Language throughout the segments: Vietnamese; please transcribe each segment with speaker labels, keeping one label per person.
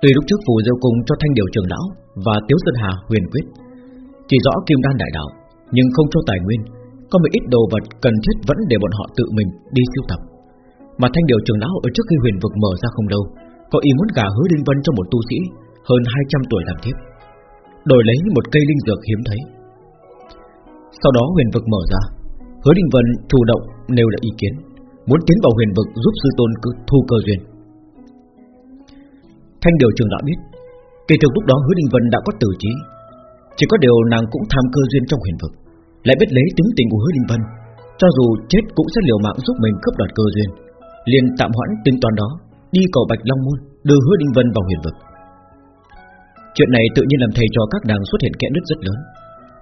Speaker 1: Tuy lúc trước phù diêu cung cho thanh điều trường lão Và tiếu sơn hà huyền quyết, Chỉ rõ kim đan đại đạo, Nhưng không cho tài nguyên, Có một ít đồ vật cần thiết vẫn để bọn họ tự mình đi siêu tập. Mà thanh điều trường lão ở trước khi huyền vực mở ra không lâu, Có ý muốn gả hứa đinh vân cho một tu sĩ Hơn 200 tuổi làm tiếp Đổi lấy một cây linh dược hiếm thấy. Sau đó huyền vực mở ra, Hứa đinh Vân chủ động nêu lại ý kiến, Muốn tiến vào huyền vực giúp sư tôn thu cơ duyên. Thanh điều trường đã biết, Kỳ thực lúc đó hứa Đình Vân đã có tử trí Chỉ có điều nàng cũng tham cơ duyên trong huyền vực, Lại biết lấy tính tình của hứa Đình Vân, Cho dù chết cũng sẽ liều mạng giúp mình cướp đoạt cơ duyên. Liền tạm hoãn tính toán đó, Đi cầu Bạch Long Môn, Đưa hứa Đình Vân vào huyền vực. Chuyện này tự nhiên làm thầy cho các nàng xuất hiện kẽ nứt rất lớn.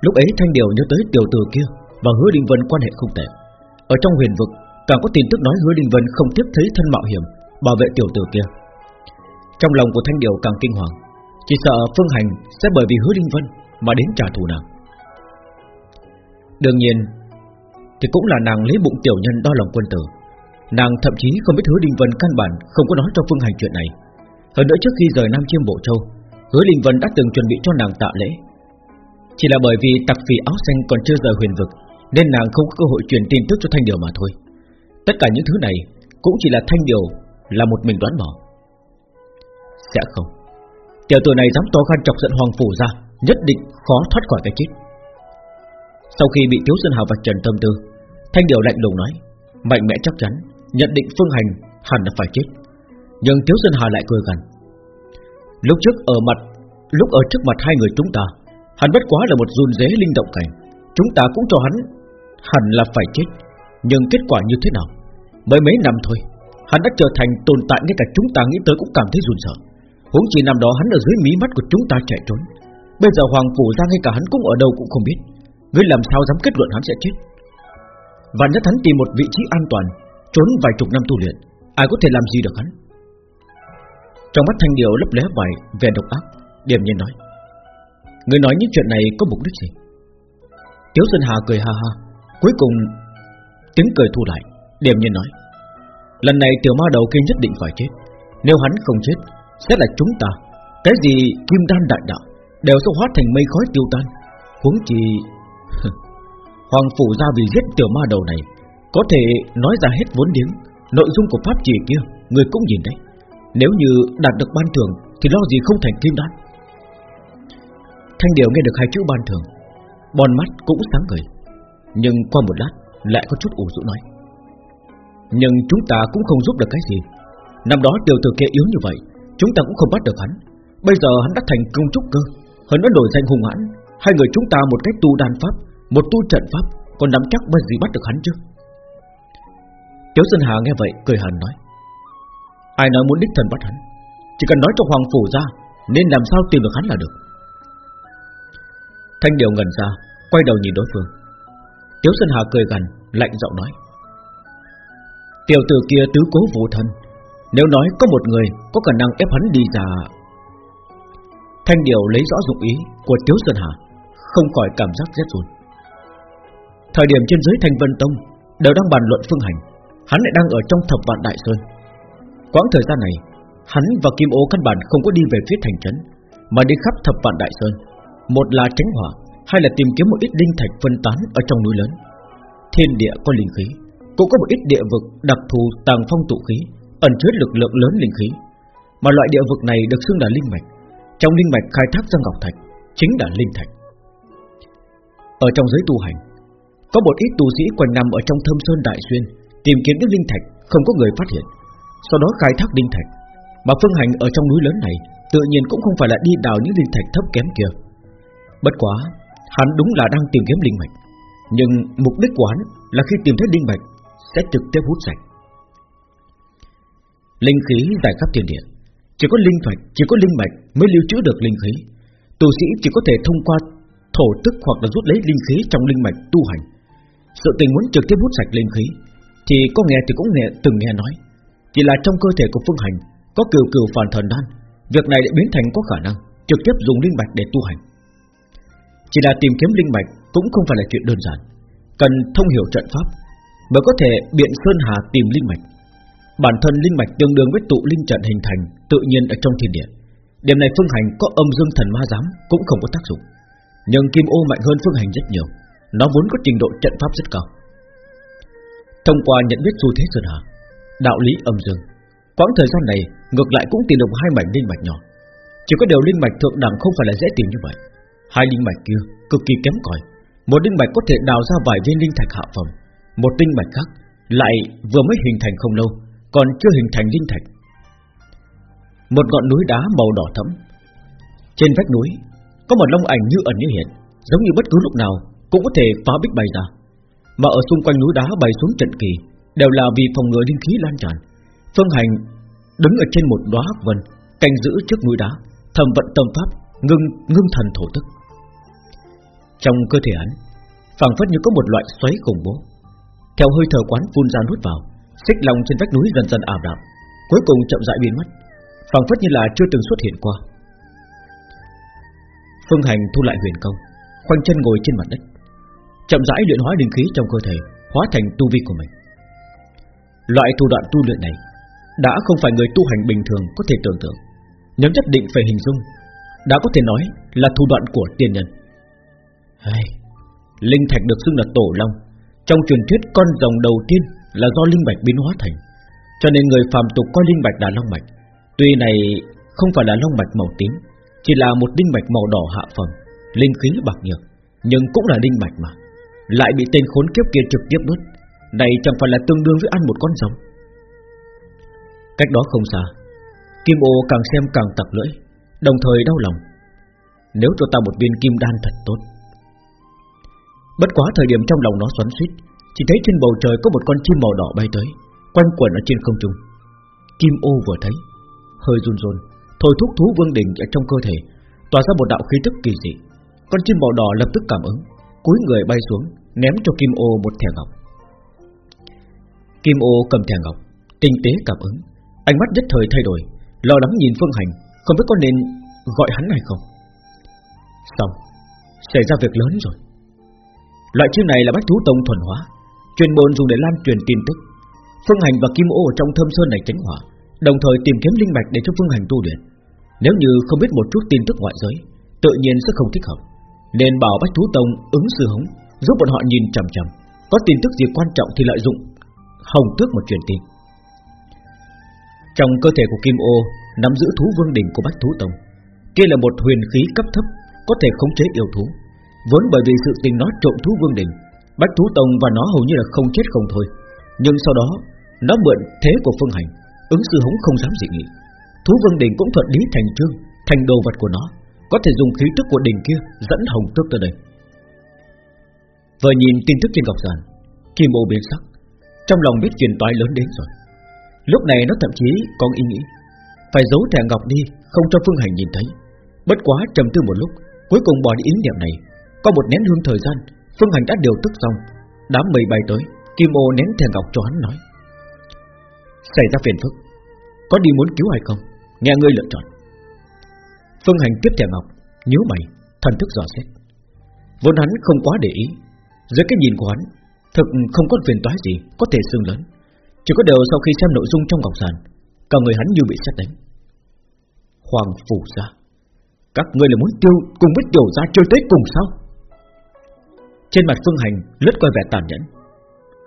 Speaker 1: Lúc ấy Thanh Điều nhớ tới tiểu tử kia Và hứa Đình Vân quan hệ không tệ. Ở trong huyền vực, Càng có tin tức nói hứa Đình Vân không tiếp thấy thân mạo hiểm, Bảo vệ tiểu tử kia. Trong lòng của Thanh Điều càng kinh hoàng. Chỉ sợ Phương Hành sẽ bởi vì hứa linh Vân Mà đến trả thù nàng. Đương nhiên, Thì cũng là nàng lấy bụng tiểu nhân đo lòng quân tử. Nàng thậm chí không biết hứa linh Vân căn bản Không có nói cho Phương Hành chuyện này. Hơn nữa trước khi rời Nam Chiêm Bộ Châu, Hứa linh Vân đã từng chuẩn bị cho nàng tạ lễ. Chỉ là bởi vì tặc phì áo xanh còn chưa rời huyền vực, Nên nàng không có cơ hội truyền tin tức cho Thanh Điều mà thôi. Tất cả những thứ này Cũng chỉ là Thanh Điều Là một mình đoán bỏ. Sẽ không. Tiểu tử này dám to gan chọc giận Hoàng Phủ ra, Nhất định khó thoát khỏi cái chết. Sau khi bị Tiếu Sơn Hào vạch trần tâm tư, Thanh Điều lạnh lùng nói, Mạnh mẽ chắc chắn, Nhận định Phương Hành hẳn là phải chết. Nhưng Tiếu Sơn Hào lại cười gần. Lúc trước ở mặt, Lúc ở trước mặt hai người chúng ta, Hắn bất quá là một run dế linh động cảnh. Chúng ta cũng cho hắn Hẳn là phải chết. Nhưng kết quả như thế nào? Mới mấy năm thôi, Hắn đã trở thành tồn tại, ngay cả chúng ta nghĩ tới cũng cảm thấy run sợ. Huống chỉ năm đó hắn ở dưới mí mắt của chúng ta chạy trốn. Bây giờ Hoàng Phủ ra ngay cả hắn cũng ở đâu cũng không biết. Ngươi làm sao dám kết luận hắn sẽ chết? Và nhất hắn tìm một vị trí an toàn, Trốn vài chục năm tu luyện, Ai có thể làm gì được hắn? Trong mắt Thanh Điều lấp lé vài vẻ độc ác, Điềm nhiên nói, Ngươi nói những chuyện này có mục đích gì? Tiếu Sơn Hà cười ha ha, Cuối cùng Tiếng cười thu lại, Điềm nhiên nói, Lần này tiểu ma đầu kia nhất định phải chết, Nếu hắn không chết sẽ là chúng ta. Cái gì kim đan đại đạo Đều sẽ hóa thành mây khói tiêu tan. Huống chi Hoàng phủ ra vì giết tiểu ma đầu này, Có thể nói ra hết vốn liếng, Nội dung của pháp chỉ kia, Người cũng nhìn đấy. Nếu như đạt được ban thưởng, Thì lo gì không thành kim đan? Thanh Điều nghe được hai chữ ban thưởng Bon mắt cũng sáng ngời. Nhưng qua một lát, Lại có chút ủ rũ nói. Nhưng chúng ta cũng không giúp được cái gì. Năm đó tiểu tử kia yếu như vậy Chúng ta cũng không bắt được hắn. Bây giờ hắn đã thành công trúc cơ hắn đã đổi danh hùng hãn. Hai người chúng ta một cách tu đan pháp, Một tu trận pháp, Còn nắm chắc bao gì bắt được hắn chứ? Tiếu Sơn Hà nghe vậy, cười hờn nói. Ai nói muốn đích thần bắt hắn? Chỉ cần nói cho Hoàng Phủ ra, Nên làm sao tìm được hắn là được. Thanh Điều ngần ra, Quay đầu nhìn đối phương. Tiếu Sơn Hà cười gần Lạnh giọng nói. Tiểu tử kia tứ cố vô thân nếu nói có một người Có khả năng ép hắn đi ra. Thanh Điều lấy rõ dụng ý Của Tiếu Sơn Hà, Không khỏi cảm giác rét run. Thời điểm trên dưới Thanh Vân Tông Đều đang bàn luận phương hành, Hắn lại đang ở trong thập vạn Đại Sơn. Quãng thời gian này, Hắn và Kim Ô căn bản không có đi về phía thành trấn, Mà đi khắp thập vạn đại sơn. Một là tránh hỏa hay là tìm kiếm một ít linh thạch phân tán Ở trong núi lớn. Thiên địa có linh khí, Cũng có một ít địa vực đặc thù tàng phong tụ khí. Ẩn chứa lực lượng lớn linh khí Mà loại địa vực này được xưng là linh mạch Trong linh mạch khai thác ra ngọc thạch Chính là linh thạch Ở trong giới tu hành Có một ít tu sĩ quanh năm ở trong thâm sơn đại xuyên Tìm kiếm những linh thạch không có người phát hiện sau đó khai thác linh thạch. Mà Phương Hành ở trong núi lớn này tự nhiên cũng không phải là đi đào những linh thạch thấp kém kia. Bất quá, hắn đúng là đang tìm kiếm linh mạch, nhưng mục đích của hắn là khi tìm thấy linh mạch sẽ trực tiếp hút sạch. Linh khí giải khắp thiên địa, chỉ có linh mạch, chỉ có linh mạch mới lưu trữ được linh khí. Tu sĩ chỉ có thể thông qua thổ tức hoặc là rút lấy linh khí trong linh mạch tu hành. Sự tình muốn trực tiếp hút sạch linh khí thì có nghe thì cũng nghe từng nghe nói. Chỉ là trong cơ thể của Phương Hành Có cừu cừu phản thần đan Việc này đã biến thành có khả năng Trực tiếp dùng linh mạch để tu hành. Chỉ là tìm kiếm linh mạch Cũng không phải là chuyện đơn giản. Cần thông hiểu trận pháp Mới có thể biện sơn hà tìm linh mạch. Bản thân linh mạch tương đương với tụ linh trận hình thành, Tự nhiên ở trong thiên địa. Điểm này Phương Hành có âm dương thần ma giám Cũng không có tác dụng. Nhưng Kim Ô mạnh hơn Phương Hành rất nhiều, Nó vốn có trình độ trận pháp rất cao. Thông qua nhận biết xu thế sơn hà, Đạo lý âm dương, Quãng thời gian này ngược lại cũng tìm được hai mảnh linh mạch nhỏ. Chỉ có điều linh mạch thượng đẳng không phải là dễ tìm như vậy. Hai linh mạch kia cực kỳ kém cỏi. Một linh mạch có thể đào ra vài viên linh thạch hạ phẩm. Một linh mạch khác lại vừa mới hình thành không lâu còn chưa hình thành linh thạch. Một ngọn núi đá màu đỏ thẫm. Trên vách núi, Có một long ảnh như ẩn như hiện, Giống như bất cứ lúc nào cũng có thể phá bích bay ra. Mà ở xung quanh núi đá bay xuống trận kỳ, Đều là vì phòng ngừa linh khí lan tràn. Phương Hành đứng ở trên một đóa vân, Canh giữ trước núi đá Thầm vận tâm pháp, Ngưng ngưng thần thổ tức Trong cơ thể hắn, phảng phất như có một loại xoáy khủng bố. Theo hơi thở quán phun ra nuốt vào Xích lòng trên vách núi dần dần ảm đạm Cuối cùng chậm rãi biến mất phảng phất như là chưa từng xuất hiện qua. Phương Hành thu lại huyền công Khoanh chân ngồi trên mặt đất Chậm rãi luyện hóa linh khí trong cơ thể Hóa thành tu vi của mình. Loại thủ đoạn tu luyện này Đã không phải người tu hành bình thường có thể tưởng tượng nhóm nhất định phải hình dung Đã có thể nói là thủ đoạn của tiên nhân. Hay, Linh thạch được xưng là tổ long trong truyền thuyết con rồng đầu tiên là do linh bạch biến hóa thành, cho nên người phàm tục coi linh bạch là long mạch. Tuy này không phải là long mạch màu tím, chỉ là một linh bạch màu đỏ hạ phẩm, linh khí bạc nhược, nhưng cũng là linh bạch mà, lại bị tên khốn kiếp kia trực tiếp nuốt. Này chẳng phải là tương đương với ăn một con rồng. Cách đó không xa, Kim Ô càng xem càng tặc lưỡi, đồng thời đau lòng. Nếu cho ta một viên kim đan thật tốt Bất quá thời điểm trong lòng nó xoắn xuýt, chỉ thấy trên bầu trời có một con chim màu đỏ bay tới, quanh quẩn ở trên không trung. Kim ô vừa thấy, hơi run run, thôi thúc thú vương đỉnh ở trong cơ thể, tỏa ra một đạo khí tức kỳ dị. Con chim màu đỏ lập tức cảm ứng, cúi người bay xuống, ném cho Kim ô một thẻ ngọc. Kim ô cầm thẻ ngọc, tinh tế cảm ứng, ánh mắt nhất thời thay đổi, lo lắng nhìn Phương Hành, không biết có nên gọi hắn hay không. Xong, xảy ra việc lớn rồi. Loại chim này là bách thú tông thuần hóa, Chuyên môn dùng để lan truyền tin tức. Phương Hành và Kim Ô ở trong thâm sơn này tránh hỏa, đồng thời tìm kiếm linh mạch để cho Phương Hành tu luyện. Nếu như không biết một chút tin tức ngoại giới, tự nhiên sẽ không thích hợp. Nên bảo bách thú tông ứng sư hống, giúp bọn họ nhìn chầm chầm có tin tức gì quan trọng thì lợi dụng, hồng tước một truyền tin. Trong cơ thể của Kim Ô nắm giữ thú vương đỉnh của Bách Thú Tông, kia là một huyền khí cấp thấp, có thể khống chế yêu thú, Vốn bởi vì sự tình nó trộm thú vương đỉnh. Bách thú tông và nó hầu như là không chết không thôi. Nhưng sau đó, Nó mượn thế của phương hành, Ứng sư hống không dám dị nghị. Thú vương đình cũng thuận lý thành trương, Thành đồ vật của nó, Có thể dùng khí tức của đình kia Dẫn hồng tước tới đây. Vừa nhìn tin tức trên ngọc giàn Kim ô biến sắc, Trong lòng biết truyền toái lớn đến rồi. Lúc này nó thậm chí còn ý nghĩ, Phải giấu thẻ ngọc đi, Không cho phương hành nhìn thấy. Bất quá trầm tư một lúc, Cuối cùng bỏ đi ý niệm này, có một nén hương thời gian Phương Hành đã điều tức xong. Đám mây bay tới Kim ô ném thẻ ngọc cho hắn nói. Xảy ra phiền phức Có đi muốn cứu hay không? Nghe ngươi lựa chọn. Phương Hành tiếp thẻ ngọc nhíu mày Thần thức dò xét. Vốn hắn không quá để ý. Dưới cái nhìn của hắn Thực không có phiền toái gì Có thể xương lớn. Chỉ có điều sau khi xem nội dung trong ngọc sàn, Cả người hắn như bị xét đánh. Hoàng phủ ra. Các ngươi là muốn tiêu cùng với tiểu gia chơi tới cùng sao? Trên mặt Phương Hành lướt qua vẻ tàn nhẫn.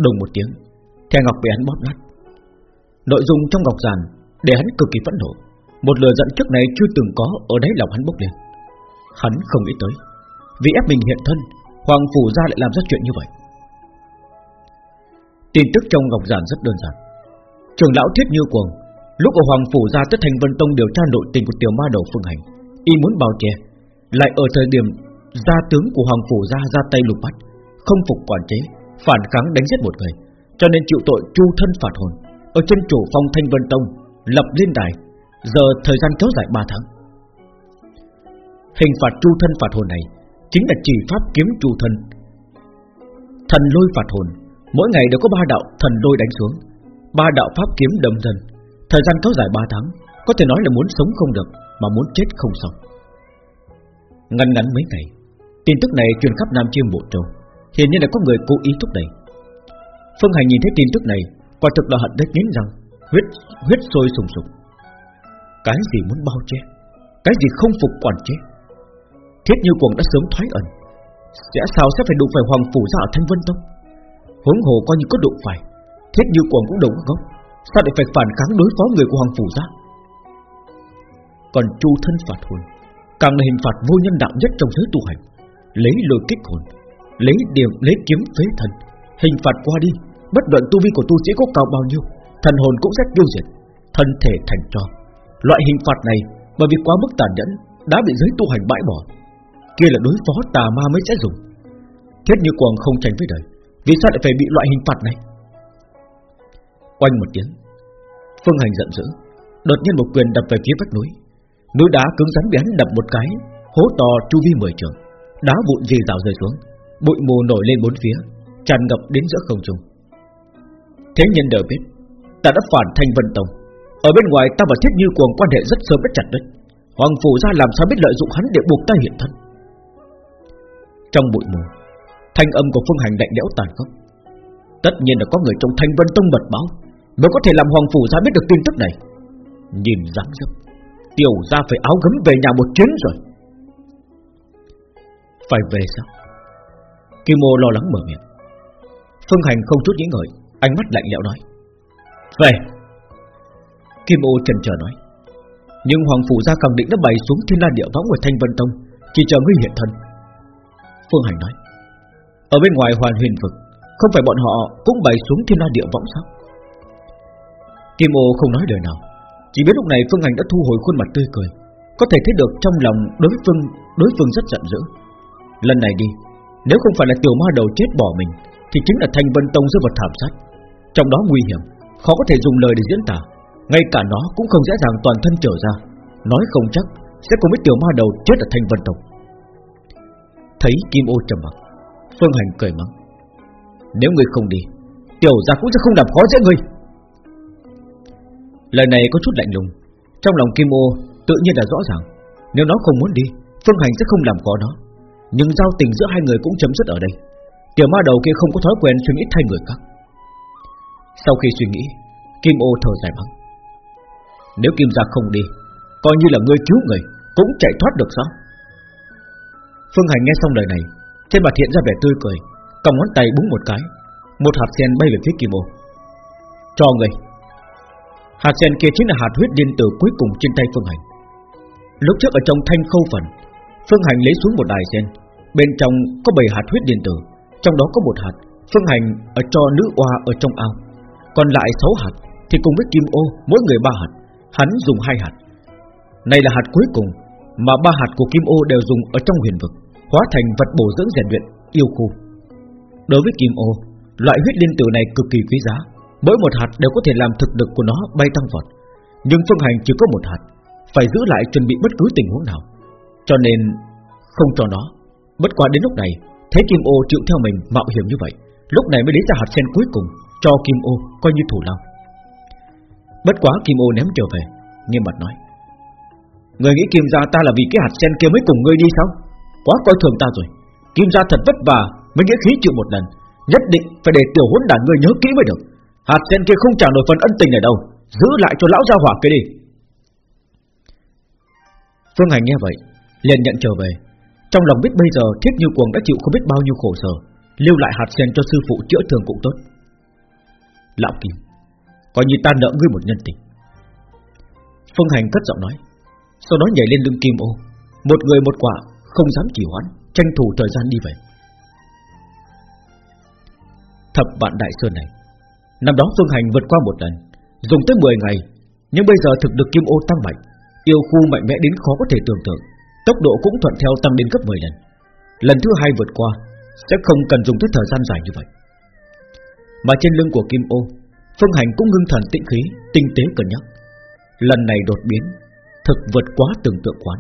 Speaker 1: Đồng một tiếng Thè ngọc bị hắn bóp nát. Nội dung trong ngọc giàn để hắn cực kỳ phẫn nộ. Một lừa giận trước này chưa từng có, Ở đáy lòng hắn bốc lên. Hắn không nghĩ tới, Vì ép mình hiện thân, Hoàng Phủ gia lại làm ra chuyện như vậy. Tin tức trong ngọc giàn rất đơn giản. Trường lão thiết như cuồng, Lúc ở Hoàng Phủ gia tới Thành Vân Tông điều tra nội tình của tiểu ma đầu Phương Hành, Y muốn bào che Lại ở thời điểm gia tướng của hoàng phủ gia ra tay lục bắt, không phục quản chế, phản kháng đánh giết một người, cho nên chịu tội chu thân phạt hồn. Ở trên chủ phong Thanh Vân Tông lập liên đài, giờ thời gian kéo dài 3 tháng. Hình phạt chu thân phạt hồn này chính là chỉ pháp kiếm chu thân. Thần lôi phạt hồn, mỗi ngày đều có ba đạo thần lôi đánh xuống, ba đạo pháp kiếm đâm thân Thời gian kéo dài 3 tháng, có thể nói là muốn sống không được, mà muốn chết không xong. Ngắn ngắn mấy ngày Tin tức này truyền khắp Nam Chiêm Bộ Châu. Hiện nhiên là có người cố ý thúc đẩy. Phương Hành nhìn thấy tin tức này, Quả thực là hận đất nghiến răng, Huyết huyết sôi sùng sục. Cái gì muốn bao che? Cái gì không phục quản chế? Thiết như cuồng đã sớm thoái ẩn. Sẽ sao sẽ phải đụng phải hoàng phủ ra ở Thanh Vân Tông? Huống hồ coi như có đụng phải, Thiết như cuồng cũng đồng gốc. Sao lại phải phản kháng đối phó người của hoàng phủ ra? Còn chu thân phạt hồn, Càng là hình phạt vô nhân đạo nhất trong giới tu hành. Lấy lôi kích hồn Lấy điểm lấy kiếm phế thần Hình phạt qua đi Bất luận tu vi của tu sĩ có cao bao nhiêu Thần hồn cũng sẽ tiêu diệt Thân thể thành tro. Loại hình phạt này bởi vì quá mức tàn nhẫn đã bị giới tu hành bãi bỏ, kia là đối phó tà ma mới sẽ dùng. Thiết như quang không tránh với đời, vì sao lại phải bị loại hình phạt này? Quanh một tiếng, Phương Hành giận dữ, đột nhiên một quyền đập về phía vách núi, núi đá cứng rắn bị hắn đập một cái, hố to chu vi mười trường, đá vụn rì rào rơi xuống, bụi mù nổi lên bốn phía, tràn ngập đến giữa không trung. Thế nhân đều biết, ta đã phản thanh Vân Tông, ở bên ngoài ta và Thiết Như Cuồng quan hệ rất sớm rất chặt đấy. Hoàng Phủ ra làm sao biết lợi dụng hắn để buộc ta hiện thân? Trong bụi mù Thanh âm của Phương Hành lạnh lẽo tàn khốc. Tất nhiên là có người trong Thanh Vân Tông mật báo Mới có thể làm Hoàng Phủ ra biết được tin tức này. Nhìn dáng dấp Tiểu ra phải áo gấm về nhà một chuyến rồi. Phải về sao? Kim Mô lo lắng mở miệng. Phương Hành không chút nghĩ ngợi, Ánh mắt lạnh lẽo nói. Về. Kim ô trần chờ nói. Nhưng Hoàng Phủ gia khẳng định đã bày xuống thiên la địa võng của Thanh Vân Tông, Chỉ chờ ngươi hiện thân. Phương Hành nói. Ở bên ngoài hoàn huyền vực, Không phải bọn họ cũng bày xuống thiên la địa võng sao? Kim ô không nói lời nào. Chỉ biết lúc này Phương Hành đã thu hồi khuôn mặt tươi cười. Có thể thấy được trong lòng đối phương Đối phương rất giận dữ. Lần này đi, Nếu không phải là tiểu ma đầu chết bỏ mình, Thì chính là Thanh Vân Tông rơi vào thảm sát. Trong đó nguy hiểm, Khó có thể dùng lời để diễn tả. Ngay cả nó cũng không dễ dàng toàn thân trở ra. Nói không chắc Sẽ cùng với tiểu ma đầu chết ở thanh vân tông. Thấy kim ô trầm mặc, Phương hành cười mắng. Nếu ngươi không đi, Tiểu gia cũng sẽ không làm khó dễ ngươi. Lời này có chút lạnh lùng. Trong lòng kim ô tự nhiên là rõ ràng. Nếu nó không muốn đi, Phương hành sẽ không làm khó nó. Nhưng giao tình giữa hai người cũng chấm dứt ở đây. Tiểu ma đầu kia không có thói quen suy nghĩ thay người khác. Sau khi suy nghĩ, Kim ô thở dài mắng nếu Kim Gia không đi, Coi như là ngươi cứu người, Cũng chạy thoát được sao? Phương Hành nghe xong lời này, Trên mặt hiện ra vẻ tươi cười, Cầm ngón tay búng một cái, Một hạt sen bay về phía Kim Ô. Cho người Hạt sen kia chính là hạt huyết điên tử cuối cùng trên tay Phương Hành. Lúc trước ở trong thanh khâu phần, Phương Hành lấy xuống một đài sen Bên trong có 7 hạt huyết điện tử, Trong đó có một hạt Phương Hành ở cho nữ oa ở trong ao. Còn lại 6 hạt Thì cùng với Kim Ô, mỗi người ba hạt, Hắn dùng hai hạt. Này là hạt cuối cùng Mà ba hạt của Kim Ô đều dùng ở trong huyền vực, Hóa thành vật bổ dưỡng rèn luyện, Yêu khu. Đối với Kim Ô, Loại huyết liên tử này cực kỳ quý giá, Mỗi một hạt đều có thể làm thực lực của nó bay tăng vọt. Nhưng phương hành chỉ có một hạt, Phải giữ lại chuẩn bị bất cứ tình huống nào. Cho nên không cho nó. Bất quá đến lúc này, Thấy Kim Ô chịu theo mình mạo hiểm như vậy, Lúc này mới lấy ra hạt sen cuối cùng Cho Kim Ô coi như thủ lao. Bất quá Kim Ô ném trở về, Nghiêm mặt nói, Người nghĩ Kim gia ta là vì cái hạt sen kia mới cùng ngươi đi sao? Quá coi thường ta rồi. Kim gia thật vất vả, mới nghĩa khí chịu một lần, Nhất định phải để tiểu hỗn đản ngươi nhớ kỹ mới được. Hạt sen kia không trả nổi phần ân tình này đâu, Giữ lại cho lão gia hỏa kia đi. Phương Hành nghe vậy, liền nhận trở về. Trong lòng biết bây giờ Thiết Như Cuồng đã chịu không biết bao nhiêu khổ sở, Lưu lại hạt sen cho sư phụ chữa thương cũng tốt. Lão Kim, Coi như ta nợ ngươi một nhân tình. Phương Hành cất giọng nói, Sau đó nhảy lên lưng kim ô. Một người một quả, Không dám chỉ hoãn, Tranh thủ thời gian đi về. Thập vạn đại sơn này, Năm đó Phương Hành vượt qua một lần, Dùng tới 10 ngày, Nhưng bây giờ thực được kim ô tăng mạnh, Yêu khu mạnh mẽ đến khó có thể tưởng tượng. Tốc độ cũng thuận theo tăng đến gấp 10 lần. Lần thứ hai vượt qua, Sẽ không cần dùng tới thời gian dài như vậy. Mà trên lưng của kim ô, Phương Hành cũng ngưng thần tĩnh khí, Tinh tế cân nhắc. Lần này đột biến, Thực vượt quá tưởng tượng quán.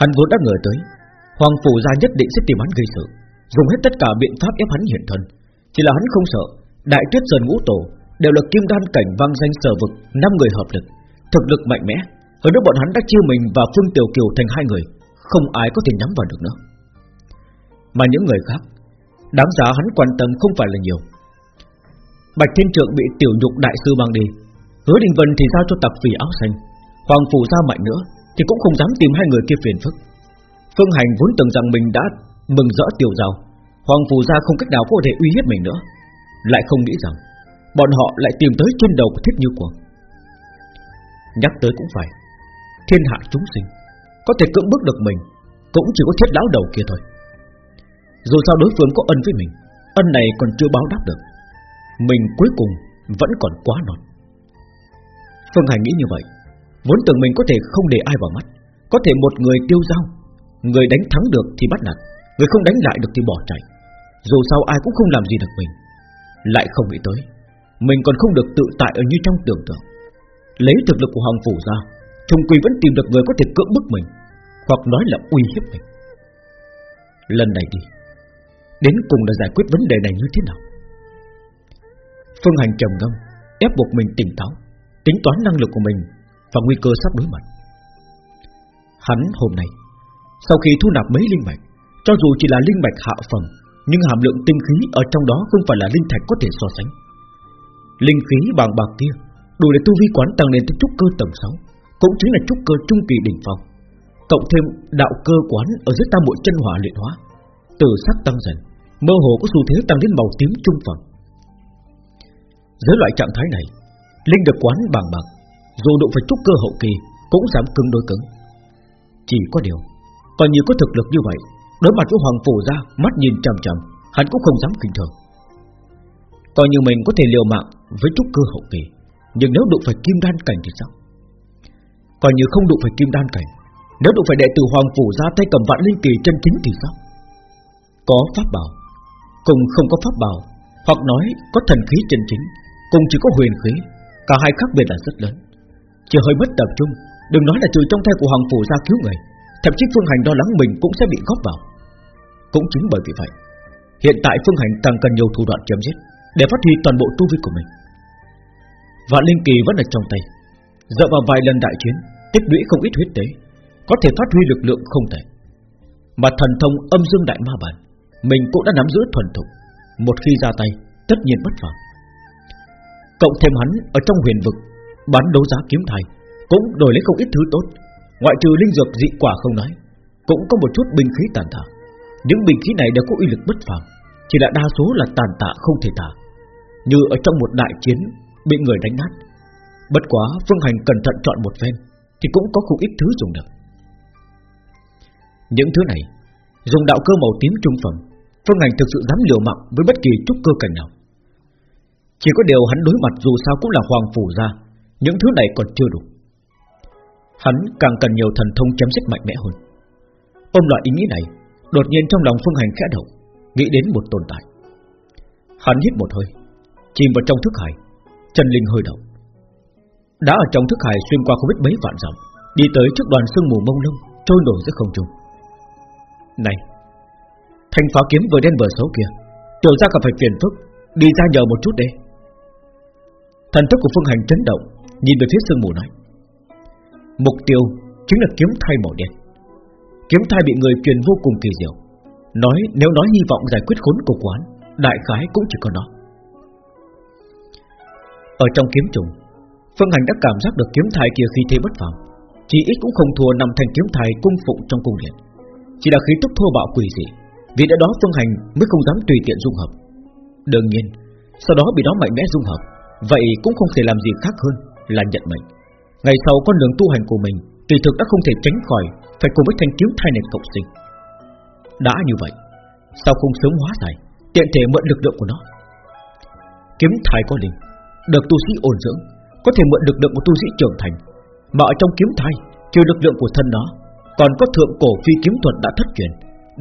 Speaker 1: Hắn vốn đã ngờ tới, Hoàng phủ gia nhất định sẽ tìm hắn gây sự. Dùng hết tất cả biện pháp ép hắn hiện thân. Chỉ là hắn không sợ, Đại tuyết sơn ngũ tổ Đều là kim đan cảnh vang danh sở vực, năm người hợp lực, Thực lực mạnh mẽ hơn nữa bọn hắn đã chia mình và Phương Tiểu Kiều thành hai người, Không ai có thể nhắm vào được nữa. Mà những người khác Đáng giá hắn quan tâm không phải là nhiều. Bạch Thiên Trượng bị tiểu nhục đại sư mang đi, Hứa Đình Vân thì giao cho tặc phỉ áo xanh, Hoàng phủ ra mạnh nữa Thì cũng không dám tìm hai người kia phiền phức. Phương Hành vốn tưởng rằng mình đã mừng rỡ tiểu giao, Hoàng phủ ra không cách nào có thể uy hiếp mình nữa. Lại không nghĩ rằng, Bọn họ lại tìm tới trên đầu của thiết như cuồng. Nhắc tới cũng phải. Thiên hạ chúng sinh Có thể cưỡng bức được mình Cũng chỉ có thiết lão đầu kia thôi. Dù sao đối phương có ân với mình Ân này còn chưa báo đáp được. Mình cuối cùng vẫn còn quá non. Phương Hành nghĩ như vậy Vốn tưởng mình có thể không để ai vào mắt Có thể một người tiêu dao, Người đánh thắng được thì bắt nạt Người không đánh lại được thì bỏ chạy. Dù sao ai cũng không làm gì được mình. Lại không nghĩ tới Mình còn không được tự tại ở như trong tưởng tượng. Lấy thực lực của Hoàng Phủ ra Trung Quỳ vẫn tìm được người có thể cưỡng bức mình, Hoặc nói là uy hiếp mình. Lần này đi, Đến cùng là giải quyết vấn đề này như thế nào? Phương Hành trầm ngâm, Ép buộc mình tỉnh táo, Tính toán năng lực của mình Và nguy cơ sắp đối mặt. Hắn hôm nay, Sau khi thu nạp mấy linh mạch, Cho dù chỉ là linh mạch hạ phẩm, Nhưng hàm lượng tinh khí ở trong đó Không phải là linh thạch có thể so sánh. Linh khí bằng bạc kia Đủ để tu vi quán tăng lên tới trúc cơ tầng 6 cũng chính là trúc cơ trung kỳ đỉnh phong, Cộng thêm đạo cơ quán Ở dưới tam muội chân hỏa luyện hóa, Từ sắc tăng dần, Mơ hồ có xu thế tăng đến màu tím trung phẩm. Dưới loại trạng thái này, Linh được quán bằng bạc, Dù độ phải trúc cơ hậu kỳ Cũng dám cứng đối cứng. Chỉ có điều Còn nhiều có thực lực như vậy, Đối mặt với hoàng phủ ra Mắt nhìn trầm trầm Hắn cũng không dám kinh thường. Coi như mình có thể liều mạng với trúc cơ hậu kỳ, Nhưng nếu đụng phải kim đan cảnh thì sao? Coi như không đụng phải kim đan cảnh. Nếu đụng phải đệ tử hoàng phủ ra tay cầm vạn linh kỳ chân chính thì sao? Có pháp bảo. Cùng không có pháp bảo. Hoặc nói có thần khí chân chính. Cùng chỉ có huyền khí. Cả hai khác biệt là rất lớn. Chỉ hơi mất tập trung. Đừng nói là trừ trong tay của Hoàng Phủ ra cứu người. Thậm chí Phương Hành lo lắng mình cũng sẽ bị góp vào. Cũng chính bởi vì vậy, Hiện tại Phương Hành càng cần nhiều thủ đoạn chém giết Để phát huy toàn bộ tu vi của mình. Vạn Linh Kỳ vẫn ở trong tay. Dựa vào vài lần đại chiến, Tích lũy không ít huyết tế, Có thể phát huy lực lượng không thể Mà thần thông âm dương đại ma bản Mình cũng đã nắm giữ thuần thục. Một khi ra tay, tất nhiên bất phàm. Cộng thêm hắn ở trong huyền vực Bán đấu giá kiếm thai, Cũng đổi lấy không ít thứ tốt. Ngoại trừ linh dược dị quả không nói, Cũng có một chút binh khí tàn tạ. Những binh khí này đều có uy lực bất phàm, Chỉ là đa số là tàn tạ không thể tả. Như ở trong một đại chiến, Bị người đánh nát Bất quá Phương Hành cẩn thận chọn một phen Thì cũng có không ít thứ dùng được. Những thứ này, Dùng đạo cơ màu tím trung phẩm, Phương Hành thực sự dám liều mạng với bất kỳ chút cơ cảnh nào. Chỉ có điều hắn đối mặt dù sao cũng là hoàng phủ ra Những thứ này còn chưa đủ. Hắn càng cần nhiều thần thông chém giết mạnh mẽ hơn. Ôm loại ý nghĩ này, Đột nhiên trong lòng phương hành khẽ động, Nghĩ đến một tồn tại. Hắn hít một hơi, Chìm vào trong thức hải, Chân linh hơi động. Đã ở trong thức hải xuyên qua không biết mấy vạn dặm, Đi tới trước đoàn sương mù mông lung, Trôi nổi giữa không trung. Này, Thanh phá kiếm vừa đen vừa xấu kia Tiểu ra gặp phải phiền phức, Đi ra nhờ một chút đi. Thần thức của Phương Hành chấn động, Nhìn về phía sương mù nói Mục tiêu chính là kiếm thai màu đen. Kiếm thai bị người truyền vô cùng kỳ diệu, Nói nếu nói hy vọng giải quyết khốn của quán, Đại khái cũng chỉ có nó. Ở trong kiếm trùng Phương Hành đã cảm giác được kiếm thai kia khi thế bất phàm. Chỉ ít cũng không thua năm thành kiếm thai cung phụng trong cung điện. Chỉ là khí tức thô bạo quỷ dị, Vì đã đó Phương Hành mới không dám tùy tiện dung hợp. Đương nhiên, Sau đó bị đó mạnh mẽ dung hợp, Vậy cũng không thể làm gì khác hơn là nhận mệnh. Ngày sau con đường tu hành của mình Kỳ thực đã không thể tránh khỏi Phải cùng với thanh kiếm thai này cộng sinh. Đã như vậy, Sao không sớm hóa giải Tiện thể mượn lực lượng của nó? Kiếm thai có linh, Được tu sĩ ổn dưỡng có thể mượn lực lượng của tu sĩ trưởng thành Mà ở trong kiếm thai Trừ lực lượng của thân nó Còn có thượng cổ phi kiếm thuật đã thất truyền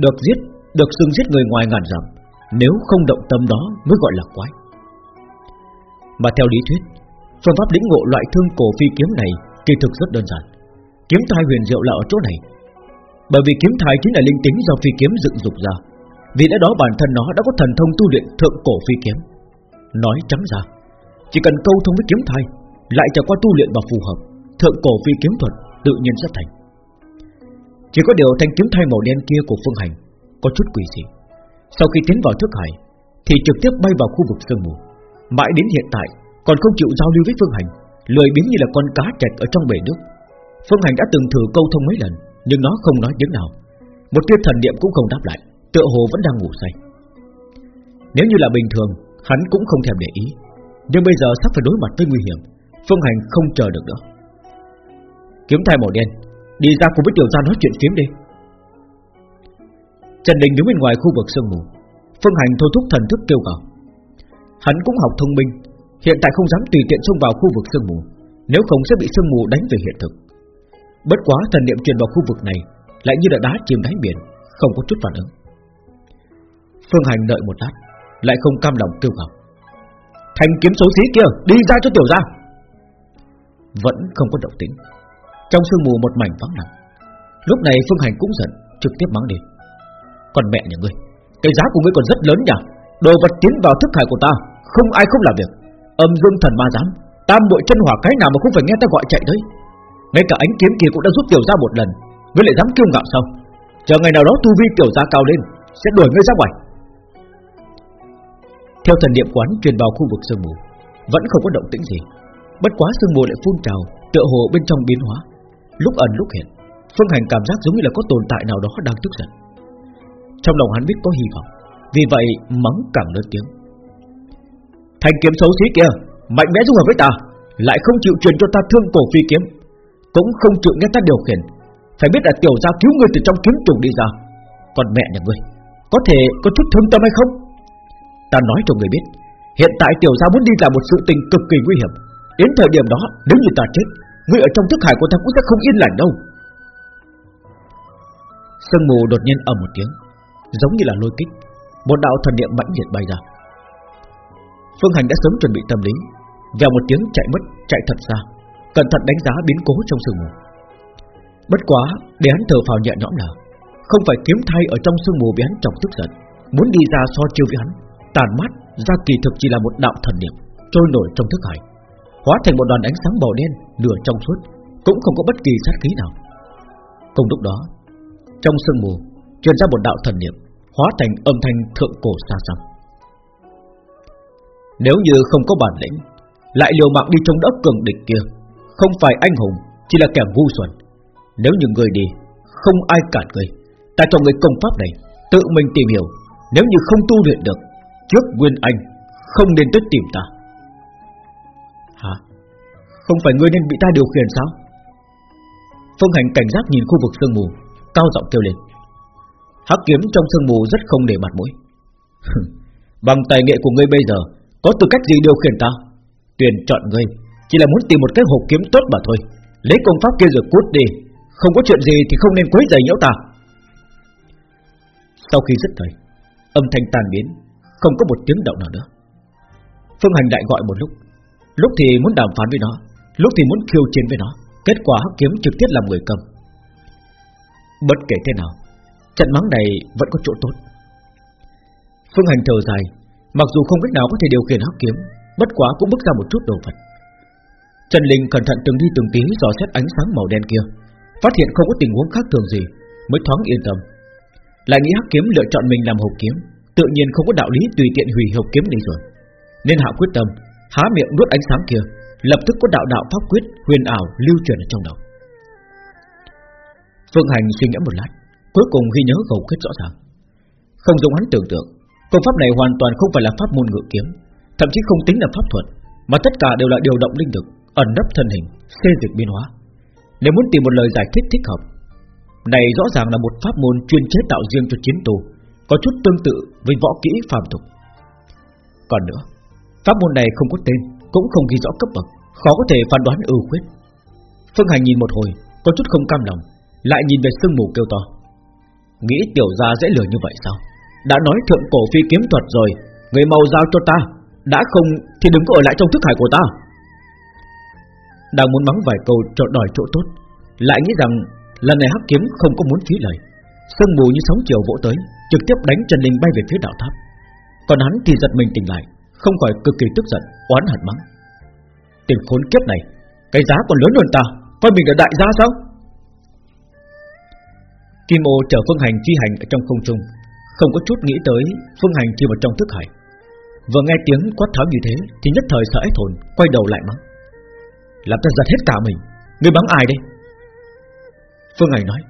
Speaker 1: Được giết, được xưng giết người ngoài ngàn dặm Nếu không động tâm đó mới gọi là quái. Mà theo lý thuyết Phương pháp lĩnh ngộ loại thương cổ phi kiếm này Kỳ thực rất đơn giản. Kiếm thai huyền diệu là ở chỗ này. Bởi vì kiếm thai chính là linh tính do phi kiếm dựng dục ra Vì lẽ đó bản thân nó đã có thần thông tu luyện thượng cổ phi kiếm. Nói trắng ra Chỉ cần câu thông với kiếm thai lại trải qua tu luyện và phù hợp, Thượng cổ phi kiếm thuật tự nhiên sẽ thành. Chỉ có điều thanh kiếm thay màu đen kia của Phương Hành Có chút quỷ dị. Sau khi tiến vào thức hải, Thì trực tiếp bay vào khu vực sương mù. Mãi đến hiện tại, Còn không chịu giao lưu với Phương Hành, Lười biến như là con cá chạch ở trong bể nước. Phương Hành đã từng thử câu thông mấy lần, Nhưng nó không nói tiếng nào. Một tia thần niệm cũng không đáp lại, Tựa hồ vẫn đang ngủ say. Nếu như là bình thường, Hắn cũng không thèm để ý. Nhưng bây giờ sắp phải đối mặt với nguy hiểm. Phương Hành không chờ được nữa. Kiếm thai màu đen, Đi ra cùng với tiểu gia nói chuyện phím đi. Trần Đình đứng bên ngoài khu vực sương mù. Phương Hành thôi thúc thần thức kêu gào. Hắn cũng học thông minh, Hiện tại không dám tùy tiện xông vào khu vực sương mù, Nếu không sẽ bị sương mù đánh về hiện thực. Bất quá thần niệm truyền vào khu vực này Lại như là đá chìm đáy biển, Không có chút phản ứng. Phương Hành đợi một lát, Lại không cam lòng kêu gào. Thành kiếm xấu xí kia, đi ra cho tiểu ra vẫn không có động tĩnh. Trong sương mù một mảnh vắng lặng, Lúc này Phương Hành cũng giận, Trực tiếp mắng đi Còn mẹ nhà ngươi, Cái giá của ngươi còn rất lớn nhỉ? Đồ vật tiến vào thức hải của ta, Không ai không làm việc. Âm dương thần ma dám Tam bội chân hỏa cái nào mà không phải nghe ta gọi chạy đấy Ngay cả ánh kiếm kia cũng đã giúp tiểu ra một lần, Ngươi lại dám kiêu ngạo sao? Chờ ngày nào đó tu vi tiểu ra cao lên, Sẽ đuổi ngươi ra ngoài. Theo thần niệm quán truyền vào khu vực sương mù, Vẫn không có động tĩnh gì. Bất quá sương mù lại phun trào, Tựa hồ bên trong biến hóa. Lúc ẩn lúc hiện, Phương Hành cảm giác giống như là có tồn tại nào đó đang tức giận. Trong lòng hắn biết có hy vọng, Vì vậy mắng càng lớn tiếng. Thành kiếm xấu xí kia, Mạnh mẽ dung hợp với ta, Lại không chịu truyền cho ta thương cổ phi kiếm, Cũng không chịu nghe ta điều khiển. Phải biết là tiểu gia cứu người từ trong kiếm trùng đi ra, Còn mẹ nhà ngươi, Có thể có chút thương tâm hay không? Ta nói cho người biết, Hiện tại tiểu gia muốn đi làm một sự tình cực kỳ nguy hiểm. Đến thời điểm đó, nếu như ta chết Ngươi ở trong thức hải của ta cũng sẽ không yên lành đâu. Sương mù đột nhiên ầm một tiếng, Giống như là lôi kích, Một đạo thần niệm mãnh liệt bay ra. Phương Hành đã sớm chuẩn bị tâm lý Vèo một tiếng chạy mất, Chạy thật xa, Cẩn thận đánh giá biến cố trong sương mù. Bất quá, để hắn thở phào nhẹ nhõm là, Không phải kiếm thay ở trong sương mù bị hắn trọng tức giận, Muốn đi ra so chiêu với hắn, Tàn mát, ra kỳ thực chỉ là một đạo thần niệm Trôi nổi trong thức hải. Hóa thành một đoàn ánh sáng màu đen Nửa trong suốt, Cũng không có bất kỳ sát khí nào. Cùng lúc đó, Trong sương mù, truyền ra một đạo thần niệm, Hóa thành âm thanh thượng cổ xa xăm. Nếu như không có bản lĩnh, Lại liều mạng đi chống đỡ cường địch kia, Không phải anh hùng, Chỉ là kẻ ngu xuẩn. Nếu như người đi, Không ai cản người, Ta cho người công pháp này, Tự mình tìm hiểu. Nếu như không tu luyện được, Trước Nguyên Anh, Không nên tới tìm ta. Không phải ngươi nên bị ta điều khiển sao? Phương Hành cảnh giác nhìn khu vực sương mù, Cao giọng kêu lên. Hắc kiếm trong sương mù rất không để mặt mũi. Bằng tài nghệ của ngươi bây giờ, Có tư cách gì điều khiển ta? Tuyển chọn ngươi, Chỉ là muốn tìm một cái hộp kiếm tốt mà thôi. Lấy công pháp kia rồi cút đi, Không có chuyện gì thì không nên quấy rầy nhiễu ta. Sau khi dứt lời, Âm thanh tàn biến, Không có một tiếng động nào nữa. Phương Hành đại gọi một lúc Lúc thì muốn đàm phán với nó. Lúc thì muốn khiêu chiến với nó, Kết quả hắc kiếm trực tiếp làm người cầm. Bất kể thế nào, Trận mắng này vẫn có chỗ tốt. Phương Hành thở dài, Mặc dù không cách nào có thể điều khiển hắc kiếm, Bất quá cũng bước ra một chút đồ vật. Trần Linh cẩn thận từng đi từng tí dò xét ánh sáng màu đen kia, Phát hiện không có tình huống khác thường gì, Mới thoáng yên tâm. Lại nghĩ hắc kiếm lựa chọn mình làm hộp kiếm, Tự nhiên không có đạo lý tùy tiện hủy hộp kiếm đi rồi. Nên hạ quyết tâm, Há miệng nuốt ánh sáng kia. Lập tức có đạo đạo pháp quyết huyền ảo lưu truyền ở trong đầu. Phương Hành suy nghĩ một lát Cuối cùng ghi nhớ gầu kết rõ ràng. Không giống hắn tưởng tượng Công pháp này hoàn toàn không phải là pháp môn ngự kiếm Thậm chí không tính là pháp thuật Mà tất cả đều là điều động linh lực Ẩn nấp thân hình, xê dịch biến hóa. Nếu muốn tìm một lời giải thích thích hợp Này rõ ràng là một pháp môn chuyên chế tạo riêng cho chiến tù Có chút tương tự với võ kỹ phàm tục. Còn nữa Pháp môn này không có tên cũng không ghi rõ cấp bậc, Khó có thể phán đoán ưu khuyết. Phương Hành nhìn một hồi, Có chút không cam lòng, Lại nhìn về sương mù kêu to. Nghĩ tiểu gia dễ lừa như vậy sao? Đã nói thượng cổ phi kiếm thuật rồi, Người mau giao cho ta, Đã không thì đừng có ở lại trong thức hải của ta. Đang muốn mắng vài câu cho đòi chỗ tốt, Lại nghĩ rằng Lần này hắc kiếm không có muốn phí lời. Sương mù như sóng chiều vỗ tới, Trực tiếp đánh Trần Linh bay về phía đạo tháp. Còn hắn thì giật mình tỉnh lại không khỏi cực kỳ tức giận, Oán hận mắng. Tiền khốn kiếp này, Cái giá còn lớn hơn ta, Coi mình là đại gia sao? Kim ô chở Phương Hành chi hành ở trong không trung, Không có chút nghĩ tới Phương Hành chỉ vào trong thức hải. Vừa nghe tiếng quát tháo như thế Thì nhất thời sợ ếch hồn, Quay đầu lại mắng. Làm ta giật hết cả mình, Người bắn ai đây? Phương Hành nói,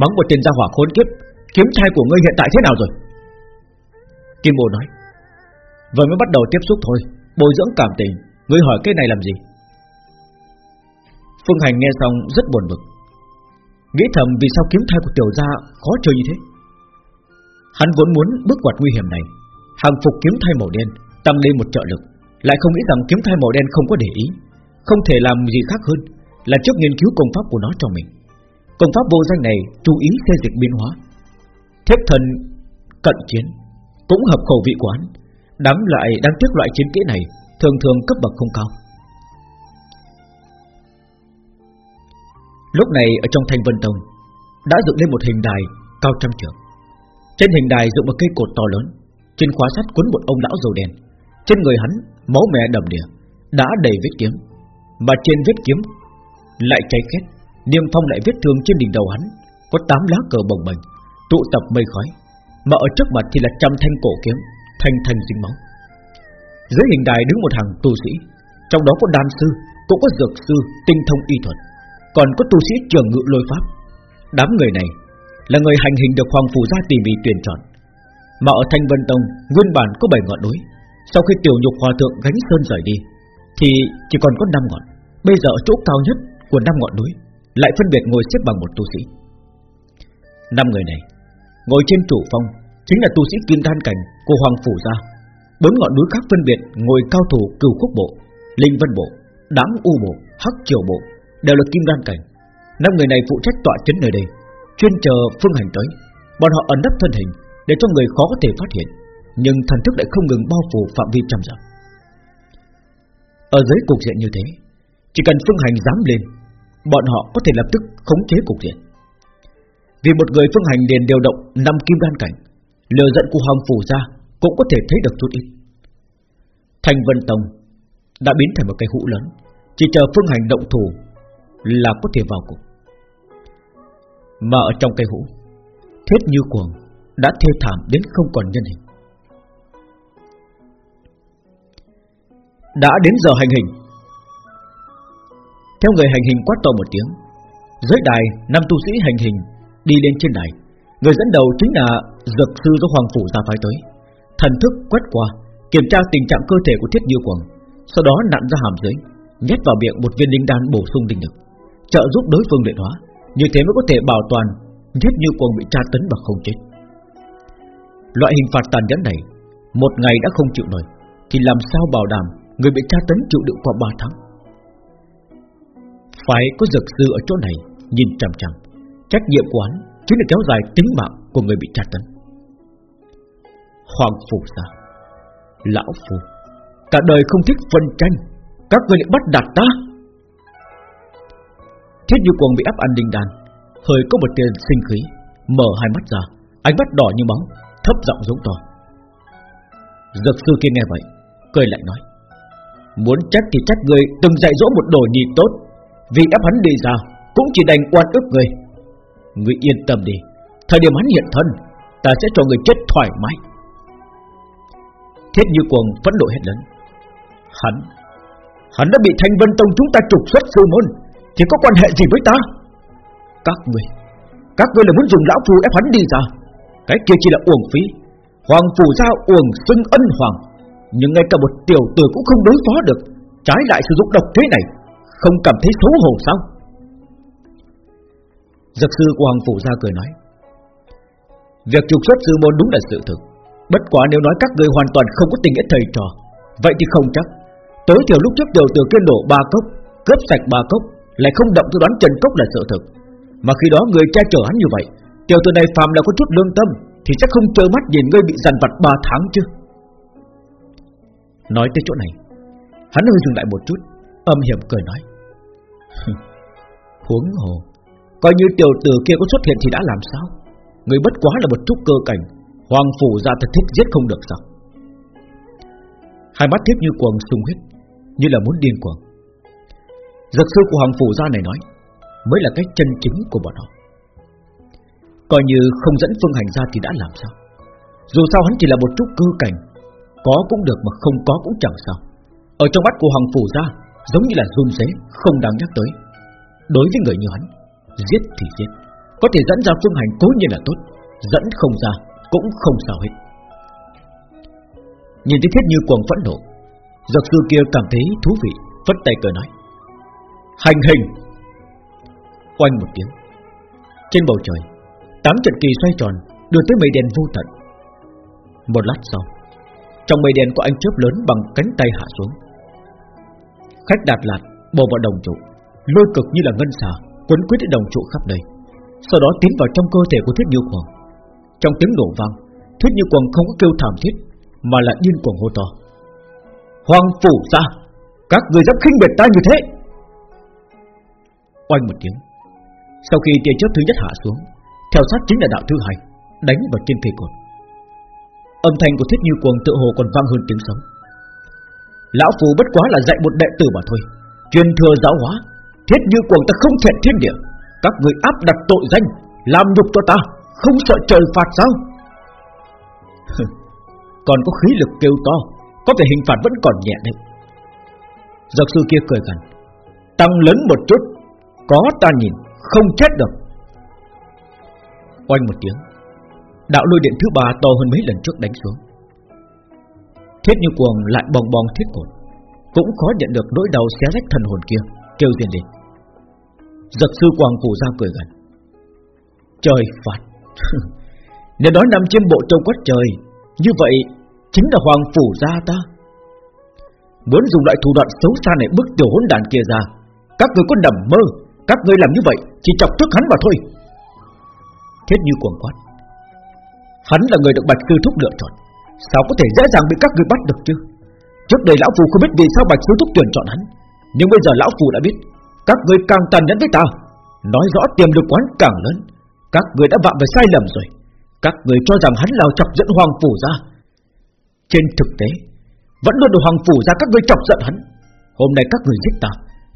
Speaker 1: Mắng một tiền gia hỏa khốn kiếp, Kiếm thai của ngươi hiện tại thế nào rồi? Kim Ô nói Vừa mới bắt đầu tiếp xúc thôi, Bồi dưỡng cảm tình. Ngươi hỏi cái này làm gì? Phương Hành nghe xong rất buồn bực. Nghĩ thầm vì sao kiếm thai của tiểu gia khó chơi như thế? Hắn vốn muốn bước quạt nguy hiểm này. Hàng phục kiếm thai màu đen, Tăng lên một trợ lực. Lại không nghĩ rằng kiếm thai màu đen không có để ý. Không thể làm gì khác hơn Là trước nghiên cứu công pháp của nó cho mình. Công pháp vô danh này chú ý xê dịch biến hóa. Thép thần cận chiến Cũng hợp khẩu vị của Đám lại đang tiếc loại chiến kỹ này, Thường thường cấp bậc không cao. Lúc này ở trong Thanh Vân Tông, Đã dựng lên một hình đài cao trăm trượng. Trên hình đài dựng một cây cột to lớn, Trên khóa sắt cuốn một ông lão dầu đen. Trên người hắn, máu mẹ đầm đìa, Đã đầy vết kiếm. Mà trên vết kiếm Lại cháy khét, Niêm phong lại vết thương trên đỉnh đầu hắn, Có tám lá cờ bồng bềnh, Tụ tập mây khói. Mà ở trước mặt thì là trăm thanh cổ kiếm Thanh thanh dính máu Dưới hình đài đứng một hàng tu sĩ Trong đó có đan sư Cũng có dược sư tinh thông y thuật còn có tu sĩ trường ngự lôi pháp. Đám người này là người hành hình được Hoàng Phủ gia tỉ mỉ tuyển chọn. Mà ở Thanh Vân Tông nguyên bản có 7 ngọn núi, sau khi tiểu nhục hòa thượng gánh sơn rời đi, thì chỉ còn có 5 ngọn. Bây giờ ở chỗ cao nhất của 5 ngọn núi lại phân biệt ngồi xếp bằng một tu sĩ. Năm người này ngồi trên chủ phong chính là tu sĩ kim đan cảnh của Hoàng Phủ gia. Bốn ngọn núi khác phân biệt ngồi cao thủ cửu khúc bộ, linh vân bộ, đám u bộ, hắc triều bộ đều là kim đan cảnh. Năm người này phụ trách tọa chấn nơi đây, chuyên chờ phương hành tới. Bọn họ ẩn nấp thân hình để cho người khó có thể phát hiện, nhưng thần thức lại không ngừng bao phủ phạm vi trăm dặm. Ở dưới cục diện như thế, chỉ cần phương hành dám lên, bọn họ có thể lập tức khống chế cục diện. Vì một người phương hành liền điều động năm kim đan cảnh, lừa giận của hoàng phủ ra cũng có thể thấy được chút ít. Thành Vân Tông đã biến thành một cây hũ lớn, chỉ chờ phương hành động thủ là có thể vào cục Mà ở trong cây hũ Thiết như cuồng Đã thê thảm đến không còn nhân hình. Đã đến giờ hành hình. Theo người hành hình quát to một tiếng Dưới đài năm tu sĩ hành hình Đi lên trên đài. Người dẫn đầu chính là Dược sư do Hoàng Phủ ra phái tới Thần thức quét qua Kiểm tra tình trạng cơ thể của thiết như quang Sau đó nặn ra hàm dưới Nhét vào miệng một viên linh đan bổ sung linh lực trợ giúp đối phương luyện hóa, như thế mới có thể bảo toàn thiết như quang bị tra tấn và không chết. Loại hình phạt tàn nhẫn này, một ngày đã không chịu nổi, thì làm sao bảo đảm người bị tra tấn chịu đựng qua 3 tháng? Phải có dược sư ở chỗ này nhìn chằm chằm, trách nhiệm của hắn chính là kéo dài tính mạng của người bị tra tấn. Hoàng phủ ra, lão phu, cả đời không thích phân tranh, các người lại bắt đặt ta. Thiết như Quang bị áp an đình đàn Hơi có một tia sinh khí Mở hai mắt ra Ánh mắt đỏ như máu Thấp giọng giống to Dược sư kia nghe vậy Cười lại nói Muốn trách thì trách người từng dạy dỗ một đồ nhi tốt Vì ép hắn đi ra Cũng chỉ đành oan ức người Người yên tâm đi. Thời điểm hắn hiện thân, Ta sẽ cho người chết thoải mái. Thiết như cuồng phẫn nộ hết lớn. Hắn Hắn đã bị Thanh Vân Tông chúng ta trục xuất sư môn. Thì có quan hệ gì với ta? Các người Các người là muốn dùng lão phù ép hắn đi ra. Cái kia chỉ là uổng phí. Hoàng phủ ra uổng xưng ân hoàng. Nhưng ngay cả một tiểu tử cũng không đối phó được. Trái lại sử dụng độc thế này, Không cảm thấy xấu hổ sao? Giật sư của Hoàng phủ ra cười nói, Việc trục xuất sư môn đúng là sự thực. Bất quá nếu nói các người hoàn toàn không có tình nghĩa thầy trò, Vậy thì không chắc. Tối thiểu lúc trước đều từ kiên đổ ba cốc, Cướp sạch ba cốc, lại không động tôi đoán Trần Cốc là sự thực. Mà khi đó người che chở hắn như vậy, Tiểu tử này phàm là có chút lương tâm, Thì chắc không trơ mắt nhìn ngươi bị dằn vặt ba tháng chứ. Nói tới chỗ này, Hắn hơi dừng lại một chút, Âm hiểm cười nói, Huống hồ Coi như tiểu tử kia có xuất hiện thì đã làm sao? Người bất quá là một chút cơ cảnh, Hoàng phủ ra thật thích giết không được sao? Hai mắt thiết như cuồng sung huyết, Như là muốn điên cuồng. Giật sư của Hoàng Phủ gia này nói, Mới là cách chân chính của bọn họ. Coi như không dẫn phương hành ra thì đã làm sao? Dù sao hắn chỉ là một chút cơ cảnh, Có cũng được mà không có cũng chẳng sao. Ở trong mắt của Hoàng Phủ gia Giống như là run rế, Không đáng nhắc tới. Đối với người như hắn Giết thì giết. Có thể dẫn ra phương hành cố nhiên là tốt, Dẫn không ra cũng không sao hết. Nhìn thấy thiết như cuồng phẫn nộ giật sư kia cảm thấy thú vị, Phất tay cười nói, Hành hình quanh một tiếng, Trên bầu trời, Tám trận kỳ xoay tròn Đưa tới mây đen vô tận. Một lát sau, Trong mây đen có anh chớp lớn bằng cánh tay hạ xuống. Khách đạt lạt bò vào đồng trụ, Lôi cực như là ngân xà Quấn quyết đến đồng trụ khắp nơi, Sau đó tiến vào trong cơ thể của thiết như cuồng Trong tiếng nổ vang Thiết như cuồng không có kêu thảm thiết Mà là điên cuồng hô to. Hoàng phủ ra! Các người dám khinh biệt ta như thế! Oanh một tiếng. Sau khi tia chớp thứ nhất hạ xuống Theo sát chính là đạo thứ hai Đánh vào trên cây cột. Âm thanh của thiết như cuồng tự hồ còn vang hơn tiếng sống Lão phù bất quá là dạy một đệ tử mà thôi Truyền thừa giáo hóa Thiết như quần ta không thiện thiên địa. Các người áp đặt tội danh, Làm nhục cho ta, Không sợ trời phạt sao? Còn có khí lực kêu to, Có vẻ hình phạt vẫn còn nhẹ đấy. Giặc sư kia cười gần, Tăng lớn một chút, Có ta nhìn, Không chết được. Oanh một tiếng, Đạo lôi điện thứ ba to hơn mấy lần trước đánh xuống. Thiết như cuồng lại bong bong thiết cột, Cũng khó nhận được nỗi đau xé rách thần hồn kia, Kêu riêng lên. Giật sư quang phủ ra cười gần. Trời phạt. Nếu nói nằm trên bộ châu quất trời, Như vậy Chính là hoàng phủ gia ta. Muốn dùng loại thủ đoạn xấu xa này bức tiểu hỗn đàn kia ra, Các người có nằm mơ, Các người làm như vậy Chỉ chọc tức hắn mà thôi. Thiết như cuồng quát. Hắn là người được bạch sư thúc lựa chọn, Sao có thể dễ dàng bị các người bắt được chứ? Trước đây lão phù không biết vì sao bạch sư thúc tuyển chọn hắn, Nhưng bây giờ lão phù đã biết các người càng tàn nhẫn với ta. Nói rõ tiềm lực quán càng lớn. Các người đã vạm về sai lầm rồi. Các người cho rằng hắn lào chọc dẫn hoàng phủ ra. Trên thực tế, Vẫn luôn được hoàng phủ ra các người chọc giận hắn. Hôm nay các người giết ta,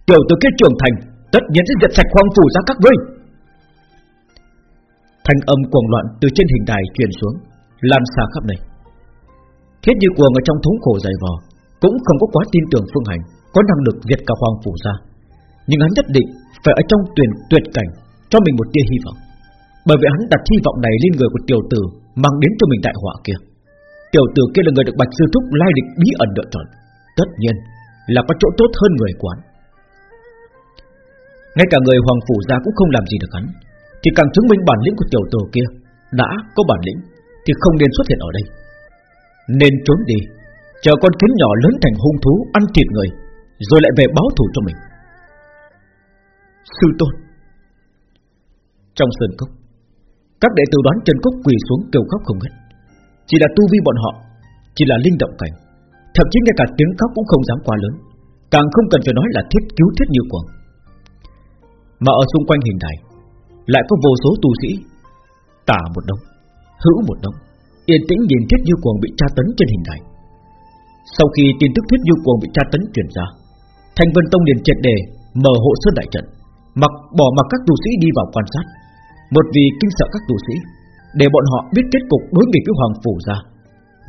Speaker 1: Tiểu từ kia trưởng thành, Tất nhiên sẽ diệt sạch hoàng phủ ra các ngươi. Thanh âm cuồng loạn từ trên hình đài truyền xuống, Lan xa khắp nơi. Thiết như cuồng ở trong thống khổ dày vò, Cũng không có quá tin tưởng Phương Hành, Có năng lực diệt cả hoàng phủ ra. Nhưng hắn nhất định phải ở trong tuyển tuyệt cảnh Cho mình một tia hy vọng. Bởi vì hắn đặt hy vọng này lên người của tiểu tử Mang đến cho mình đại họa kia. Tiểu tử kia là người được Bạch Sư Thúc lai địch bí ẩn lựa chọn. Tất nhiên là có chỗ tốt hơn người quán. Ngay cả người hoàng phủ ra cũng không làm gì được hắn. Thì càng chứng minh bản lĩnh của tiểu tử kia Đã có bản lĩnh Thì không nên xuất hiện ở đây. Nên trốn đi, Chờ con kiến nhỏ lớn thành hung thú Ăn thịt người, Rồi lại về báo thù cho mình. Sư tôn. Trong sơn cốc, Các đệ tử đoán chân cốc quỳ xuống kêu khóc không hết Chỉ là tu vi bọn họ, Chỉ là linh động cảnh. Thậm chí ngay cả tiếng khóc cũng không dám quá lớn, Càng không cần phải nói là thiết cứu thiết như quần Mà ở xung quanh hình đài, Lại có vô số tu sĩ Tả một đống, Hữu một đống, Yên tĩnh nhìn thiết như quần bị tra tấn trên hình đài. Sau khi tin tức thiết như quần bị tra tấn truyền ra, Thanh Vân Tông liền triệt đề Mở hộ sơn đại trận mặc bỏ mặc các tu sĩ đi vào quan sát. Một vì kinh sợ các tu sĩ, để bọn họ biết kết cục đối nghịch với hoàng phủ ra,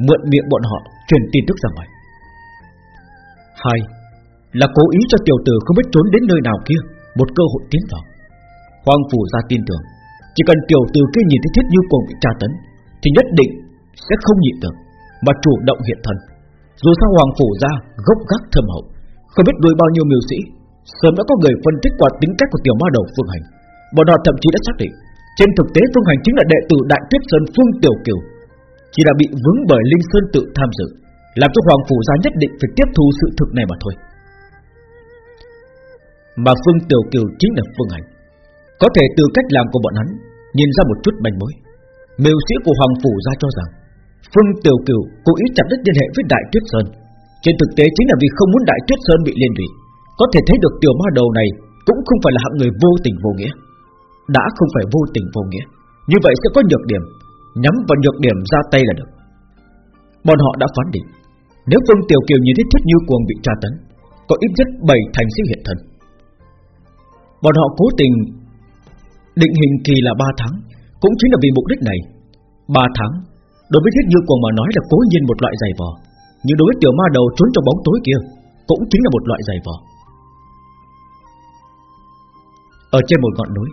Speaker 1: mượn miệng bọn họ truyền tin tức ra ngoài. Hai, là cố ý cho tiểu tử không biết trốn đến nơi nào kia một cơ hội tiến vào. Hoàng phủ ra tin tưởng, chỉ cần tiểu tử kia nhìn thấy thiết như cùng bị tra tấn, thì nhất định sẽ không nhịn được, mà chủ động hiện thân. Dù sao hoàng phủ ra gốc gác thâm hậu, không biết đuôi bao nhiêu miêu sĩ Sớm đã có người phân tích qua tính cách của tiểu ma đầu Phương Hành. Bọn họ thậm chí đã xác định, Trên thực tế Phương Hành chính là đệ tử Đại Tuyết Sơn Phương Tiểu Kiều. Chỉ là bị vướng bởi Linh Sơn tự tham dự, Làm cho Hoàng Phủ gia nhất định phải tiếp thu sự thực này mà thôi. Mà Phương Tiểu Kiều chính là Phương Hành. Có thể từ cách làm của bọn hắn, Nhìn ra một chút manh mối. Mưu sĩ của Hoàng Phủ gia cho rằng, Phương Tiểu Kiều cố ý chặt đứt liên hệ với Đại Tuyết Sơn. Trên thực tế chính là vì không muốn Đại Tuyết Sơn bị liên lụy có thể thấy được tiểu ma đầu này Cũng không phải là hạng người vô tình vô nghĩa. Đã không phải vô tình vô nghĩa. Như vậy sẽ có nhược điểm. Nhắm vào nhược điểm ra tay là được. Bọn họ đã phán định, Nếu Phương Tiểu Kiều nhìn thấy thiết như cuồng bị tra tấn, Có ít nhất 7 thành sinh hiện thân. Bọn họ cố tình Định hình kỳ là 3 tháng, Cũng chính là vì mục đích này. 3 tháng, Đối với thiết như cuồng mà nói là cố nhiên một loại giày vò. Nhưng đối với tiểu ma đầu trốn trong bóng tối kia, Cũng chính là một loại giày vò ở trên một ngọn núi,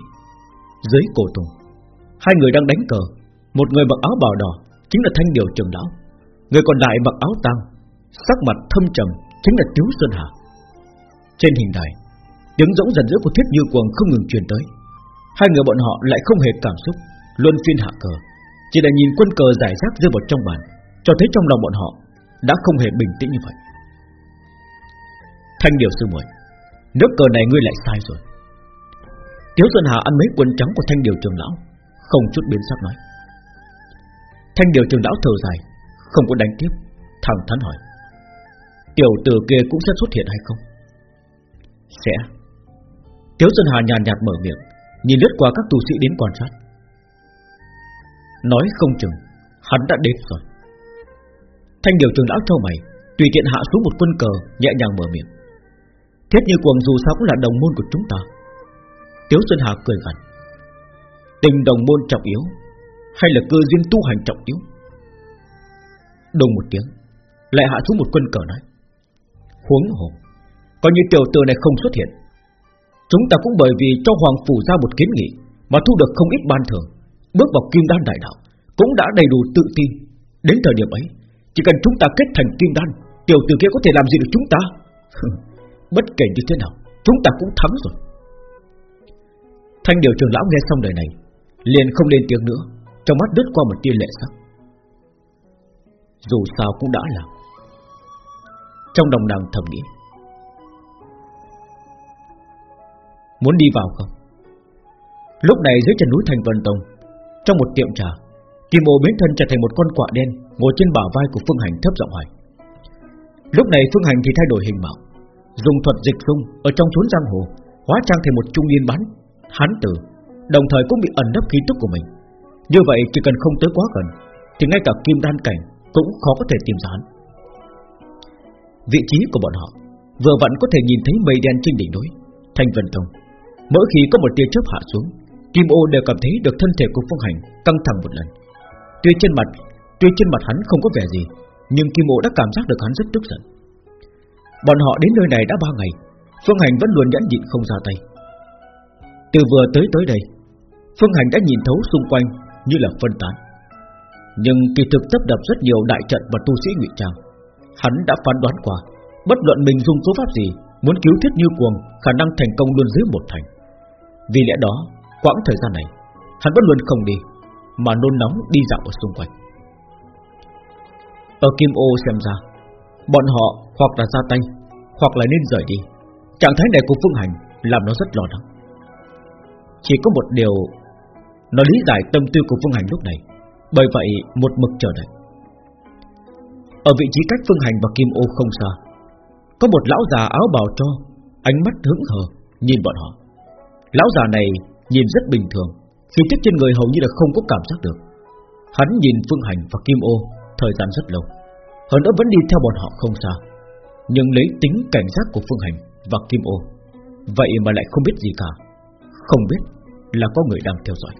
Speaker 1: Dưới cổ tùng, Hai người đang đánh cờ. Một người mặc áo bào đỏ, Chính là thanh điều trường lão. Người còn lại mặc áo tang, Sắc mặt thâm trầm, Chính là Tiếu Sơn Hà. Trên hình đài, Tiếng rỗng dần dữ của Thiết Như Quần không ngừng truyền tới. Hai người bọn họ lại không hề cảm xúc, Luân phiên hạ cờ. Chỉ là nhìn quân cờ giải rác rơi vào trong bàn, Cho thấy trong lòng bọn họ Đã không hề bình tĩnh như vậy. Thanh điều sư muội, Nước cờ này ngươi lại sai rồi. Tiếu Xuân Hà ăn mấy quần trắng của thanh điều trường lão, Không chút biến sắc nói. Thanh điều trường lão thở dài, Không có đánh tiếp, Thẳng thắn hỏi. Tiểu tử kia cũng sẽ xuất hiện hay không? Sẽ. Tiếu Xuân Hà nhàn nhạt mở miệng, Nhìn lướt qua các tù sĩ đến quan sát. Nói không chừng, Hắn đã đến rồi. Thanh điều trường lão trâu mày, Tùy tiện hạ xuống một quân cờ, Nhẹ nhàng mở miệng. Thiết như quần dù sao cũng là đồng môn của chúng ta Tiếu Xuân Hà cười gần. Tình đồng môn trọng yếu, Hay là cơ duyên tu hành trọng yếu? Đồng một tiếng, Lại hạ xuống một quân cờ nói. Huống hồ, Coi như tiểu tử này không xuất hiện. Chúng ta cũng bởi vì cho Hoàng Phủ ra một kiến nghị Mà thu được không ít ban thưởng. Bước vào kim đan đại đạo Cũng đã đầy đủ tự tin. Đến thời điểm ấy, Chỉ cần chúng ta kết thành kim đan, Tiểu tử kia có thể làm gì được chúng ta? Bất kể như thế nào, Chúng ta cũng thắng rồi. Thanh điều trường lão nghe xong đời này, Liền không lên tiếng nữa, Trong mắt đứt qua một tia lệ sắc. Dù sao cũng đã làm Trong đồng nàng thầm nghĩ, Muốn đi vào không? Lúc này dưới chân núi Thành Vân Tông, Trong một tiệm trà, Kim ô biến thân trở thành một con quạ đen Ngồi trên bả vai của Phương Hành thấp giọng hỏi. Lúc này Phương Hành thì thay đổi hình mạo, Dùng thuật dịch dung Ở trong chốn giang hồ, Hóa trang thành một trung niên bán Hán tử, Đồng thời cũng bị ẩn nấp khí tức của mình. Như vậy chỉ cần không tới quá gần, Thì ngay cả kim đan cảnh Cũng khó có thể tìm ra hắn. Vị trí của bọn họ, Vừa vặn có thể nhìn thấy mây đen trên đỉnh núi, Thanh Vân Tông. Mỗi khi có một tia chớp hạ xuống, Kim ô đều cảm thấy được thân thể của Phương Hành Căng thẳng một lần. Tuy trên mặt, Tuy trên mặt hắn không có vẻ gì, Nhưng Kim ô đã cảm giác được hắn rất tức giận. Bọn họ đến nơi này đã ba ngày Phương Hành vẫn luôn nhẫn nhịn không ra tay. Từ vừa tới tới đây, Phương Hành đã nhìn thấu xung quanh Như là phân tán. Nhưng kỳ thực tấp đập rất nhiều đại trận và tu sĩ ngụy trang. Hắn đã phán đoán qua, Bất luận mình dùng số pháp gì, Muốn cứu thiết như cuồng, Khả năng thành công luôn dưới một thành. Vì lẽ đó, quãng thời gian này, Hắn vẫn luôn không đi, Mà nôn nóng đi dạo ở xung quanh. Ở Kim Ô xem ra, Bọn họ hoặc là ra tay, Hoặc là nên rời đi. Trạng thái này của Phương Hành làm nó rất lo lắng. Chỉ có một điều Nó lý giải tâm tư của Phương Hành lúc này. Bởi vậy, một mực chờ đợi. Ở vị trí cách Phương Hành và Kim Ô không xa, Có một lão già áo bào cho, Ánh mắt hững hờ Nhìn bọn họ. Lão già này nhìn rất bình thường khi chất trên người hầu như là không có cảm giác được. Hắn nhìn Phương Hành và Kim Ô Thời gian rất lâu, hơn nữa vẫn đi theo bọn họ không xa. Nhưng lấy tính cảnh giác của Phương Hành Và Kim Ô, Vậy mà lại không biết gì cả. Không biết là có người đang theo dõi.